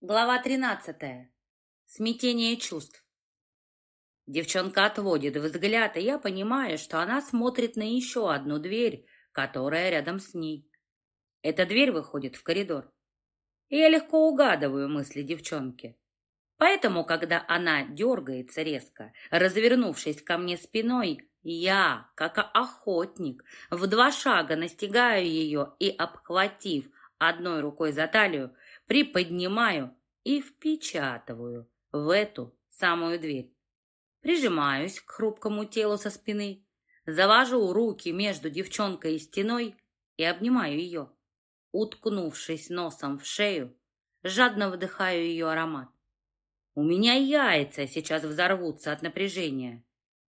Глава 13. Смятение чувств. Девчонка отводит взгляд, и я понимаю, что она смотрит на еще одну дверь, которая рядом с ней. Эта дверь выходит в коридор. И я легко угадываю мысли девчонки. Поэтому, когда она дергается резко, развернувшись ко мне спиной, я, как охотник, в два шага настигаю ее и, обхватив одной рукой за талию, приподнимаю и впечатываю в эту самую дверь. Прижимаюсь к хрупкому телу со спины, завожу руки между девчонкой и стеной и обнимаю ее. Уткнувшись носом в шею, жадно вдыхаю ее аромат. У меня яйца сейчас взорвутся от напряжения.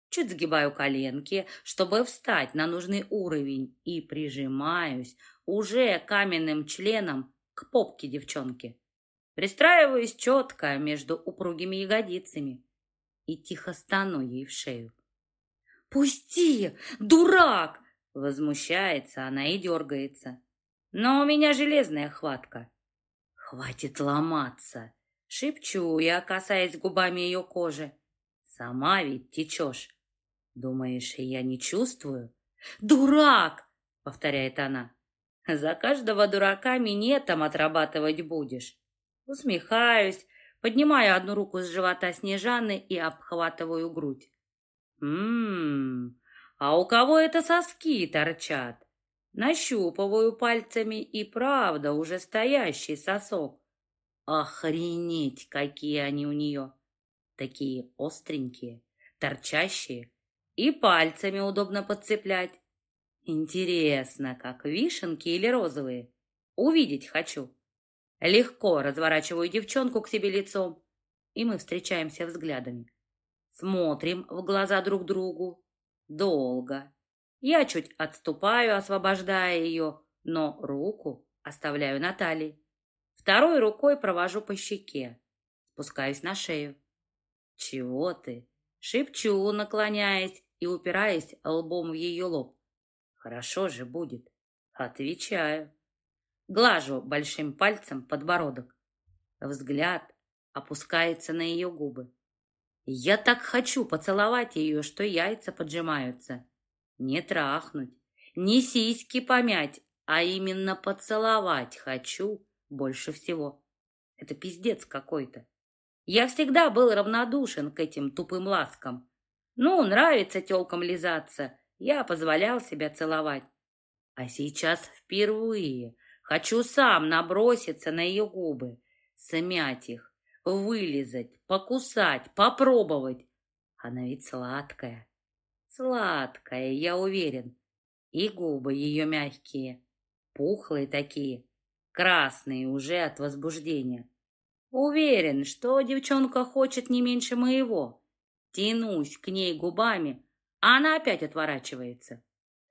Чуть сгибаю коленки, чтобы встать на нужный уровень, и прижимаюсь уже каменным членом к попке девчонки. Пристраиваюсь четко между упругими ягодицами и тихо стану ей в шею. «Пусти! Дурак!» Возмущается она и дергается. Но у меня железная хватка. «Хватит ломаться!» Шепчу я, касаясь губами ее кожи. «Сама ведь течешь. Думаешь, я не чувствую?» «Дурак!» — повторяет она. За каждого дурака минетом отрабатывать будешь. Усмехаюсь, поднимаю одну руку с живота Снежаны и обхватываю грудь. Ммм, а у кого это соски торчат? Нащупываю пальцами и правда уже стоящий сосок. Охренеть, какие они у нее! Такие остренькие, торчащие, и пальцами удобно подцеплять. Интересно, как вишенки или розовые? Увидеть хочу. Легко разворачиваю девчонку к себе лицом, и мы встречаемся взглядами. Смотрим в глаза друг другу. Долго. Я чуть отступаю, освобождая ее, но руку оставляю на талии. Второй рукой провожу по щеке. Спускаюсь на шею. «Чего ты?» Шепчу, наклоняясь и упираясь лбом в ее лоб. Хорошо же будет. Отвечаю. Глажу большим пальцем подбородок. Взгляд опускается на ее губы. Я так хочу поцеловать ее, что яйца поджимаются. Не трахнуть, не сиськи помять, а именно поцеловать хочу больше всего. Это пиздец какой-то. Я всегда был равнодушен к этим тупым ласкам. Ну, нравится тёлкам лизаться, я позволял себя целовать. А сейчас впервые хочу сам наброситься на ее губы, смять их, вылизать, покусать, попробовать. Она ведь сладкая. Сладкая, я уверен. И губы ее мягкие, пухлые такие, красные уже от возбуждения. Уверен, что девчонка хочет не меньше моего. Тянусь к ней губами, а она опять отворачивается.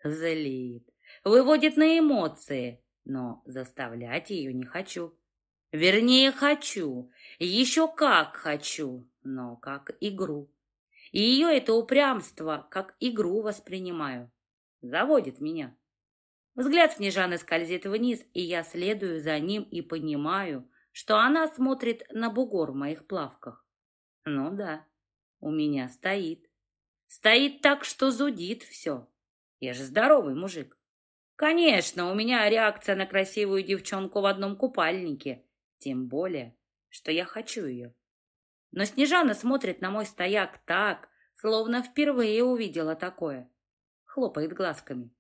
Злит, выводит на эмоции, но заставлять ее не хочу. Вернее, хочу, еще как хочу, но как игру. И ее это упрямство как игру воспринимаю. Заводит меня. Взгляд Снежаны скользит вниз, и я следую за ним и понимаю, что она смотрит на бугор в моих плавках. Ну да, у меня стоит. Стоит так, что зудит все. Я же здоровый мужик. Конечно, у меня реакция на красивую девчонку в одном купальнике. Тем более, что я хочу ее. Но Снежана смотрит на мой стояк так, словно впервые увидела такое. Хлопает глазками.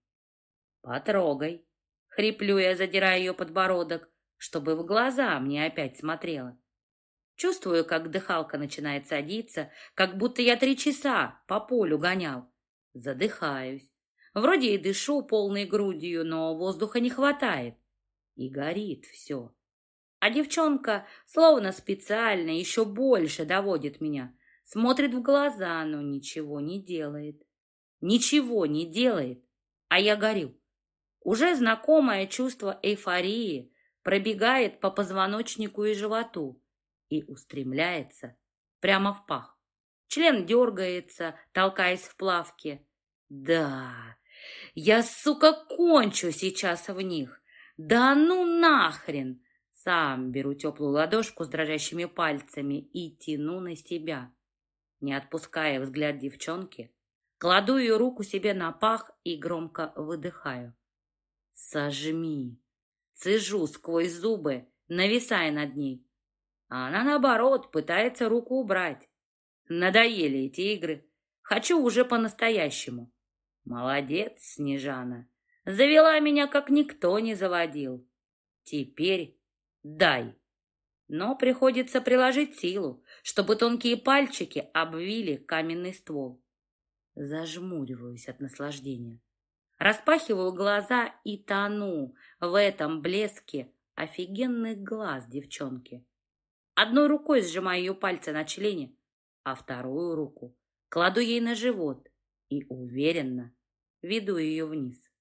«Потрогай!» Хриплю я, задирая ее подбородок, чтобы в глаза мне опять смотрела. Чувствую, как дыхалка начинает садиться, как будто я три часа по полю гонял. Задыхаюсь. Вроде и дышу полной грудью, но воздуха не хватает. И горит все. А девчонка словно специально еще больше доводит меня. Смотрит в глаза, но ничего не делает. Ничего не делает, а я горю. Уже знакомое чувство эйфории пробегает по позвоночнику и животу и устремляется прямо в пах. Член дергается, толкаясь в плавке. Да, я, сука, кончу сейчас в них. Да ну нахрен! Сам беру теплую ладошку с дрожащими пальцами и тяну на себя. Не отпуская взгляд девчонки, кладу ее руку себе на пах и громко выдыхаю. «Сожми!» Цежу сквозь зубы, нависая над ней. А она, наоборот, пытается руку убрать. Надоели эти игры. Хочу уже по-настоящему. Молодец, Снежана. Завела меня, как никто не заводил. Теперь дай. Но приходится приложить силу, чтобы тонкие пальчики обвили каменный ствол. Зажмуриваюсь от наслаждения. Распахиваю глаза и тону в этом блеске офигенных глаз девчонки. Одной рукой сжимаю ее пальцы на члене, а вторую руку кладу ей на живот и уверенно веду ее вниз.